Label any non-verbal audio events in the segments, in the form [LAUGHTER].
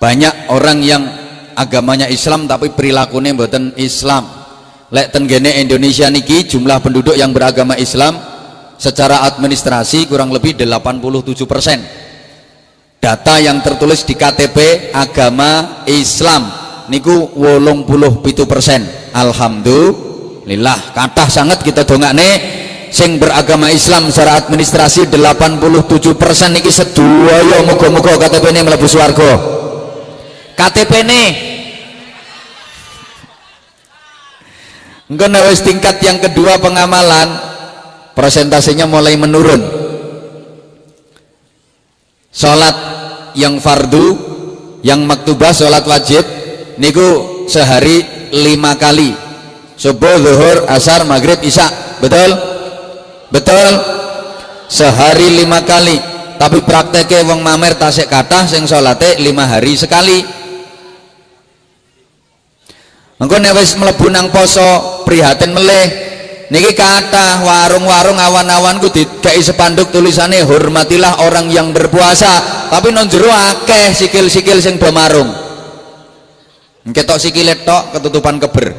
banyak orang yang agamanya Islam tapi perilakunya buatan Islam. Lek tenggene Indonesia niki jumlah penduduk yang beragama Islam secara administrasi kurang lebih 87 persen. Data yang tertulis di KTP agama Islam niku wolong puluh pitu persen. Alhamdulillah kata sangat kita nih sing beragama Islam secara administrasi 87 persen niki sedoyo muga-muga KTP ini melebu swarga KTP ini enggak wis tingkat yang kedua pengamalan persentasenya mulai menurun. Sholat yang fardu yang maktubah sholat wajib niku sehari lima kali. Subuh, zuhur, asar, maghrib, isya. Betul? betul? sehari lima kali. Tapi prakteknya wong mamer tasik kata sing sholatnya lima hari sekali engko nek wis mlebu nang poso prihatin meleh niki kata warung-warung awan-awan ku dikai sepanduk tulisannya hormatilah orang yang berpuasa. Tapi non jero akeh sikil-sikil sing do marung. Ketok sikile tok ketutupan keber.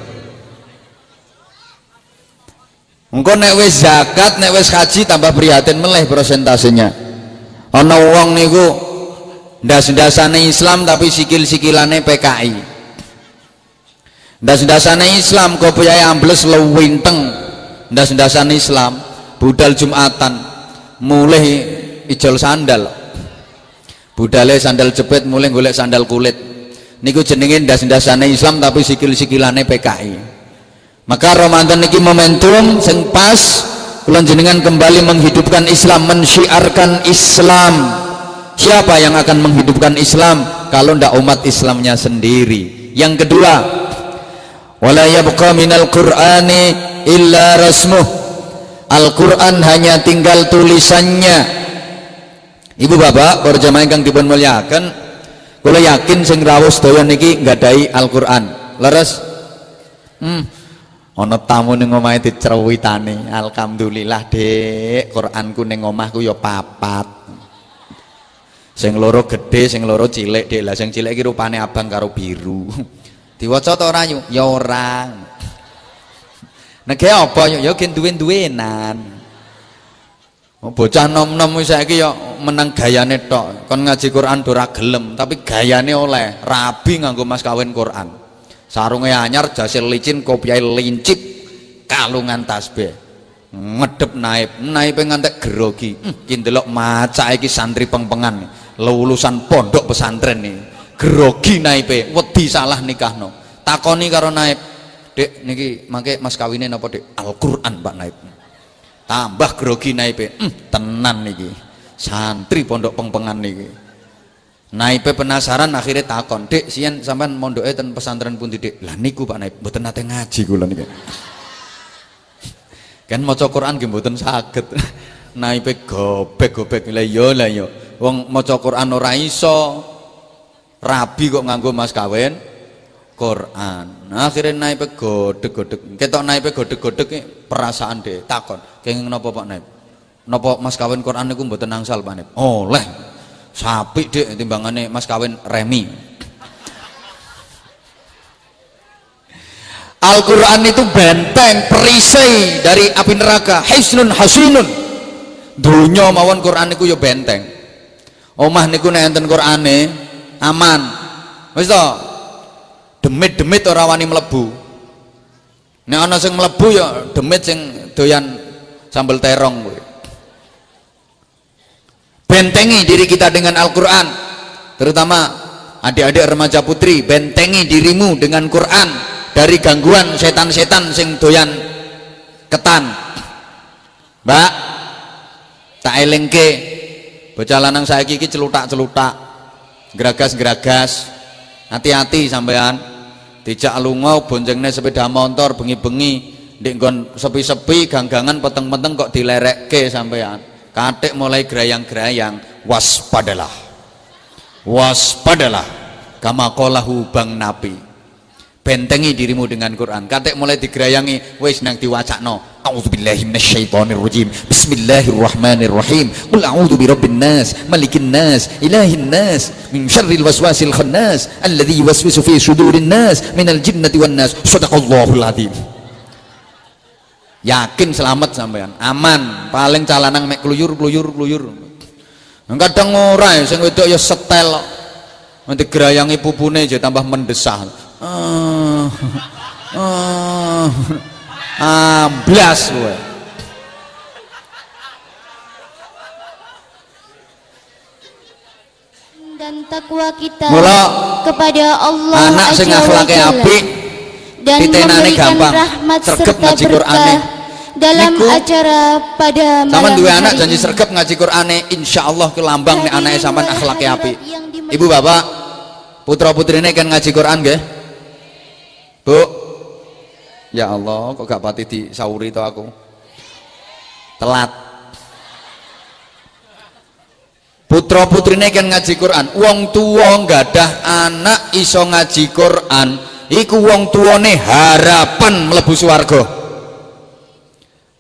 Engko nek wis zakat nek wis haji tambah prihatin meleh prosentasenya. Ana wong niku ndas-ndasane Islam tapi sikil-sikilane PKI ndas-ndasane Islam kopiahe ambles lewinteng? Ndas-ndasane Islam budal Jumatan mulai ijol sandal. Budale sandal jepit mulai golek sandal kulit. Niku jenenge ndas-ndasane Islam tapi sikil-sikilane PKI maka Ramadan niki momentum sing pas jenengan kembali menghidupkan Islam mensyiarkan Islam. Siapa yang akan menghidupkan Islam? Kalau ndak umat Islamnya sendiri. Yang kedua wala yabqa minal qur'ani illa rasmuh. Al-Quran hanya tinggal tulisannya. Ibu bapak berjamaah kang dipun muliakan kula yakin sing rawuh sedaya niki nggadahi Al-Quran. Leres? Hmm. Ana tamu ning omahe dicerwitani alhamdulillah dek Quranku ning omahku ya papat. Sing loro gede sing loro cilik dek lah sing cilik iki rupane abang karo biru Diwaca ta ora yuk? Ya ora. Nek apa yuk? Ya gen duwe-duwenan. Oh, bocah nom-nom saiki ya menang gayane tok. Kon ngaji Quran ora gelem, tapi gayane oleh. Rabi nganggo mas kawin Quran. Sarunge anyar, jasil licin, kopiah lincip, kalungan tasbih. Ngedep naib, naib ngantek grogi. Hmm, ki ndelok iki santri pengpengan. Lulusan pondok pesantren nih grogi naipe wedi salah nikahno. Takoni karo naib. Dek niki mangke mas kawine napa dek? Al-Qur'an Pak naib. Tambah grogi naipe hmm, tenan niki. Santri pondok pengpengan niki. Naipe penasaran akhirnya takon dek sian sampean mondoke ten pesantren pun dek? Lah niku Pak naib mboten nate ngaji kula niki. [LAUGHS] Kan maca Quran nggih mboten saged. [LAUGHS] Naipe gobek-gobek lah iya lah iya. Wong maca Quran ora iso rabi kok nganggo mas kawin? Quran. Nah, akhirnya naik pe godek-godek ketok naik pe godek-godek perasaan deh takon. Kenging nopo Pak naik nopo mas kawin Quran niku mboten angsal Pak naik oleh. Sapi dek timbangane mas kawin remi. Al-Quran itu benteng perisai dari api neraka. Hisnun hasinun dunya mawon Quran niku ya benteng. Omah niku nek enten Qurane aman. Wis to? Demit-demit ora wani mlebu. Nek ana sing mlebu ya demit sing doyan sambel terong kuwi. Bentengi diri kita dengan Al-Qur'an terutama adik-adik remaja putri bentengi dirimu dengan Quran dari gangguan setan-setan sing doyan ketan. Mbak tak elengke bocah lanang saiki iki celutak-celutak geragas-geragas. Hati-hati sampean. Dijak lunga bonjengne sepeda motor bengi-bengi. Nggon sepi-sepi ganggangan peteng-peteng kok dilerekke sampean. Katik mulai gerayang-gerayang waspadalah. Waspadalah. Kama qalahu bang nabi bentengi dirimu dengan Quran. Katek mulai digerayangi wis nang diwacakno. A'udzubillahi minasyaitonirrajim bismillahirrahmanirrahim. Qul a'udzu birabbin nas malikin nas ilahin nas min syarril waswasil khannas alladzi yuwaswisu fi sudurin nas minal jinnati wan nas. Sadaqallahul adzim yakin selamat sampean. Aman. Paling calanang mek kluyur kluyur kluyur kadang ora ya, sing wedok ya setel. Nanti gerayangi pupune jadi tambah mendesah. Ah. [LAUGHS] ah, amblas kowe. Dan takwa kita Mula kepada Allah anak sing akhlake apik dan memberikan gampang, rahmat serta berkah dalam Niku, acara pada malam dua anak janji sergap ngaji Qur'ane insyaallah ke lambang nih anaknya sampean akhlake apik. Ibu bapak, putra putrine kan ngaji Quran nggih? Bu. Ya Allah, kok gak pati di sauri to aku. Telat. Putra putrine kan ngaji Quran. Wong tua gadah anak iso ngaji Quran, iku wong tuane harapan mlebu swarga.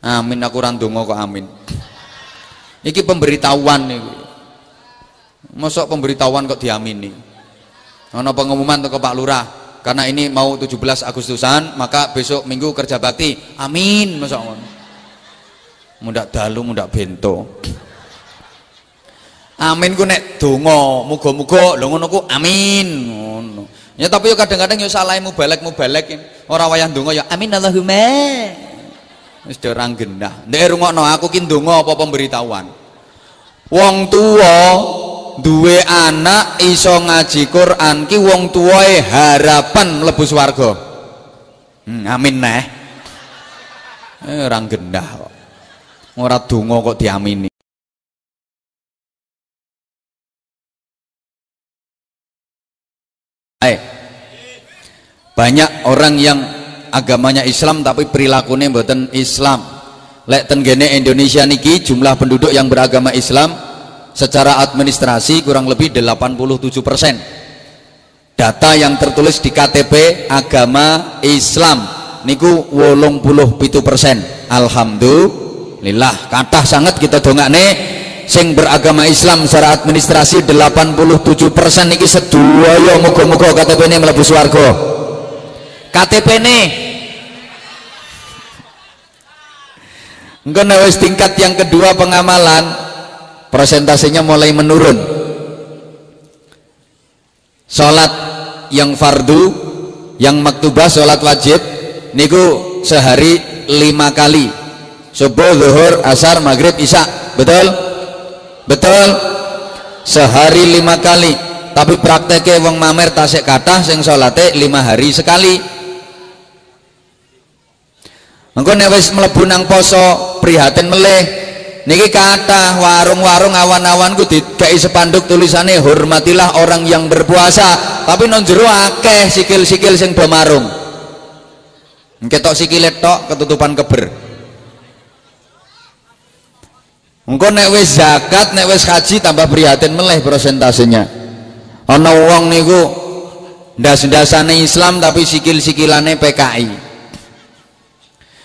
Amin aku ora ndonga kok amin. Iki pemberitahuan niku. Mosok pemberitahuan kok diamini. Ono pengumuman ke Pak Lurah karena ini mau 17 Agustusan maka besok minggu kerja bakti. Amin. Mundak dalu mundak bento. Amin ku nek donga, muga-muga lho ngono ku amin. Ya tapi yo kadang-kadang yo salah mubalek mubalek ora wayah donga ya amin Allahumma. Wis orang gendah. Ndek rungokno aku ki ndonga apa pemberitahuan. Wong tua duwe anak iso ngaji Quran ki wong tuwae harapan mlebu swarga. Hmm, amin neh. Eh orang gendah kok. Ora donga kok diamini. Eh, banyak orang yang agamanya Islam tapi perilakunya mboten Islam. Lek tenggene Indonesia niki jumlah penduduk yang beragama Islam secara administrasi kurang lebih 87 persen. Data yang tertulis di KTP agama Islam niku wolong puluh pitu persen. Alhamdulillah, kathah sangat kita dongakne sing beragama Islam secara administrasi 87 persen niki sedaya muga-muga KTP ini mlebu swarga. KTP ini Engko wis tingkat yang kedua pengamalan persentasenya mulai menurun. Salat yang fardu, yang maktubah salat wajib niku sehari lima kali. Subuh, zuhur, asar, maghrib, isya. Betul? Betul? Sehari lima kali. Tapi prakteknya wong mamer tasik kathah sing salate lima hari sekali. Engko nek wis nang poso prihatin meleh. Niki kathah warung-warung awan-awan ku dikai sepanduk tulisannya hormatilah orang yang berpuasa, tapi non jero akeh sikil-sikil sing do marung. Ketok sikile tok ketutupan keber. Engko nek wis zakat, nek wis haji tambah prihatin meleh prosentasenya. Ana wong niku ndas-ndasane Islam tapi sikil-sikilane PKI.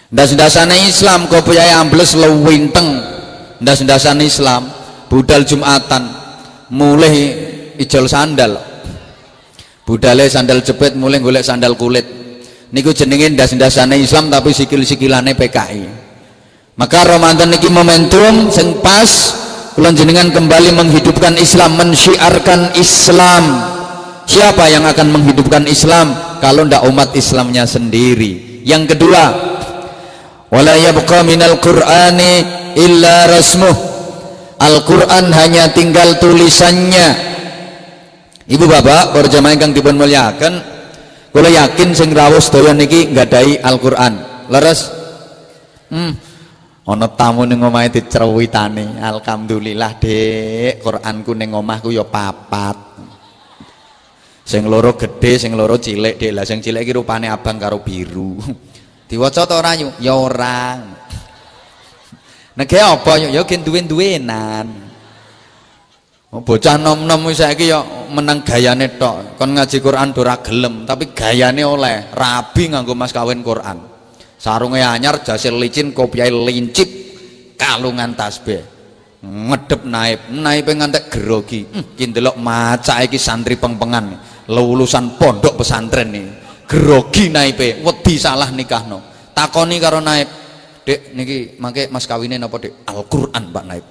ndas-ndasane Islam kopiahe ambles lewinteng ndas-ndasane Islam budal Jumatan mulai ijol sandal. Budale sandal jepit mulai golek sandal kulit. Niku jenenge ndas-ndasane Islam tapi sikil-sikilane PKI maka Ramadan niki momentum sing pas kula jenengan kembali menghidupkan Islam mensyiarkan Islam. Siapa yang akan menghidupkan Islam kalau ndak umat Islamnya sendiri? Yang kedua wala yabqa minal qur'ani illa rasmuh. Al-Quran hanya tinggal tulisannya. Ibu bapak para jamaah ingkang dipun muliakan kula yakin sing rawuh sedaya niki nggadahi Al-Quran. Leres? Hmm. Ana tamu ning omahe dicerwitane alhamdulillah Dek Quranku ning omahku ya papat. Sing loro gede sing loro cilik Dek lah sing cilik iki rupane abang karo biru. [LAUGHS] Diwaca ta ora ya ora nek apa yu ya gen duwe-duwenan. Oh, bocah nom-nom wis saiki ya menang gayane tok. Kon ngaji Quran ora gelem tapi gayane oleh. Rabi nganggo mas kawin Quran. Sarungnya anyar jasir licin kopiai lincip kalungan tasbih. Ngedep naib naib ngantek grogi. Hmm, ki ndelok maca iki santri pengpengan. Lulusan pondok pesantren nih grogi naipe wedi salah nikahno. Takoni karo naib dek niki mangke mas kawine napa dek? Al-Qur'an Pak naib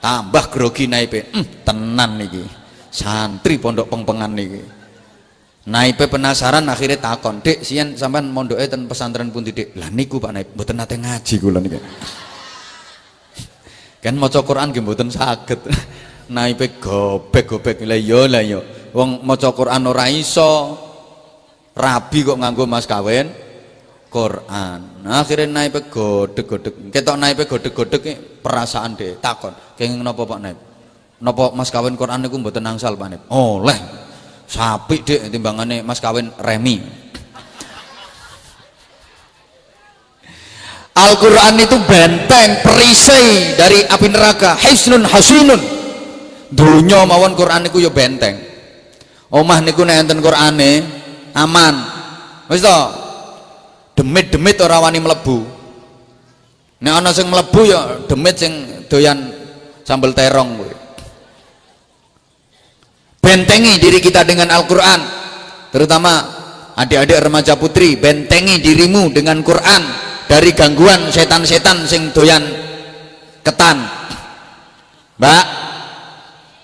tambah grogi naipe hmm, tenan niki. Santri pondok pengpengan niki. Naipe penasaran akhirnya takon dek sian sampean mondoke ten pesantren pun dek? Lah niku Pak naib mboten nate ngaji kula niki. [LAUGHS] Kan maca Quran nggih mboten saged. [LAUGHS] Naipe gobek-gobek. Lah yo lah yo wong maca Quran ora iso. Rabi kok nganggo mas kawin Quran. Nah, akhirnya naipe godek-godek ketok naipe godek-godek perasaan deh takon. Kenging napa Pak Naib? Napa mas kawin Quran niku mboten angsal Pak Naib? Oleh. Sapi dek timbangane mas kawin remi. Al-Quran itu benteng perisai dari api neraka. Hisnun hasinun dunya mawon Quran niku ya benteng. Omah niku nek enten Qurane aman. Wis demit-demit ora wani mlebu. Nek ana sing mlebu ya demit sing doyan sambel terong kuwi. Bentengi diri kita dengan Al-Quran terutama adik-adik remaja putri bentengi dirimu dengan Quran dari gangguan setan-setan sing doyan ketan. Mbak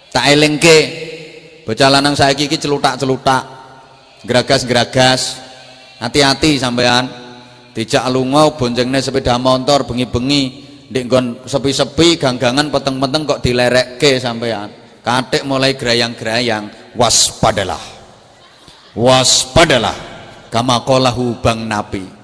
tak elengke bocah lanang saiki iki celutak-celutak geragas-geragas hati-hati sampean dijak lunga bonjengne sepeda motor bengi-bengi. Nggon sepi-sepi ganggangan peteng-peteng kok dilerekke sampean. Katik mulai gerayang-gerayang waspadalah. Waspadalah. Kama qalahu bang nabi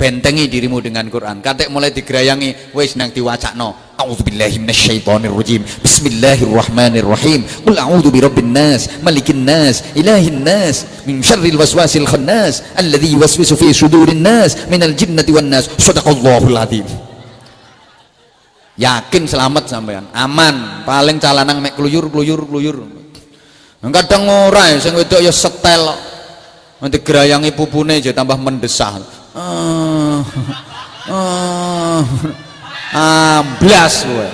bentengi dirimu dengan Quran. Katek mulai digerayangi wis nang diwacakno. A'udzubillahi minasyaitonirrajim. Bismillahirrahmanirrahim. Qul a'udzu birabbin nas malikin nas ilahin nas min syarril waswasil khannas alladzi yuwaswisu fi sudurin nas minal jinnati wan nas. Sadaqallahul azim. Yakin selamat sampean. Aman. Paling calanang mek kluyur kluyur kluyur kadang ora sing wedok ya setel. Nanti gerayangi pupune aja tambah mendesah [LAUGHS] ah ah amblas kowe.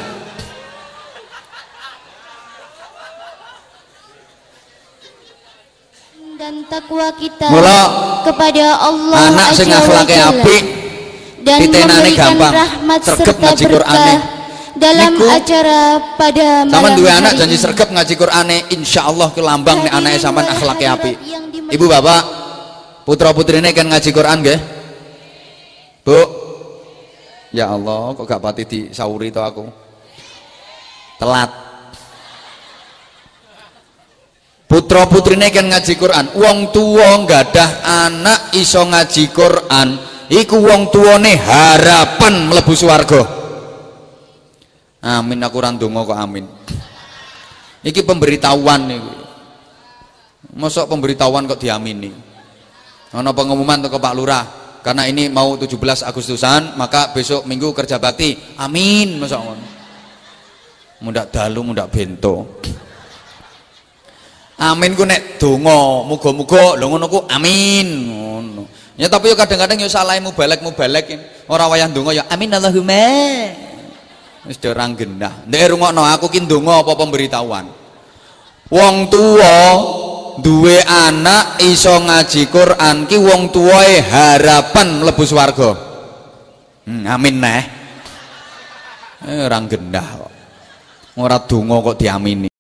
Dan takwa kita Mula kepada Allah anak sing akhlake apik dan ditenane memberikan gampang rahmat serta ngaji Qur'ane. dalam Niku, acara pada malam duwe anak hari janji sregep ngaji Qur'ane insyaallah ku lambang nek anake sampean akhlake apik. Ibu bapak putra putrine kan ngaji Quran nggih Bu. Ya Allah kok gak pati di sauri to aku? Telat. Putra putrine kan ngaji Quran. Wong tuwa gadah anak iso ngaji Quran iku wong tuwane harapan mlebu swarga. Amin aku ora ndonga kok amin. Iki pemberitahuan iki mosok pemberitahuan kok diamini. Ana pengumuman teko Pak Lurah karena ini mau 17 Agustusan maka besok minggu kerja bakti. Amin. Ngono mundak dalu mundak bento. Amin ku nek donga. Muga-muga lho ngono amin. Ngono. Ya tapi yo kadang-kadang yo salah mubalek mubalek. Ora wayah donga ya amin Allahumma. Wis do ora gendah ndek rungokno aku ki donga apa pemberitahuan. Wong tua duwe anak iso ngaji Quran ki wong tuwae harapan mlebu swarga. Hmm, amin neh. Eh, ora gendah kok. Ora donga kok diamini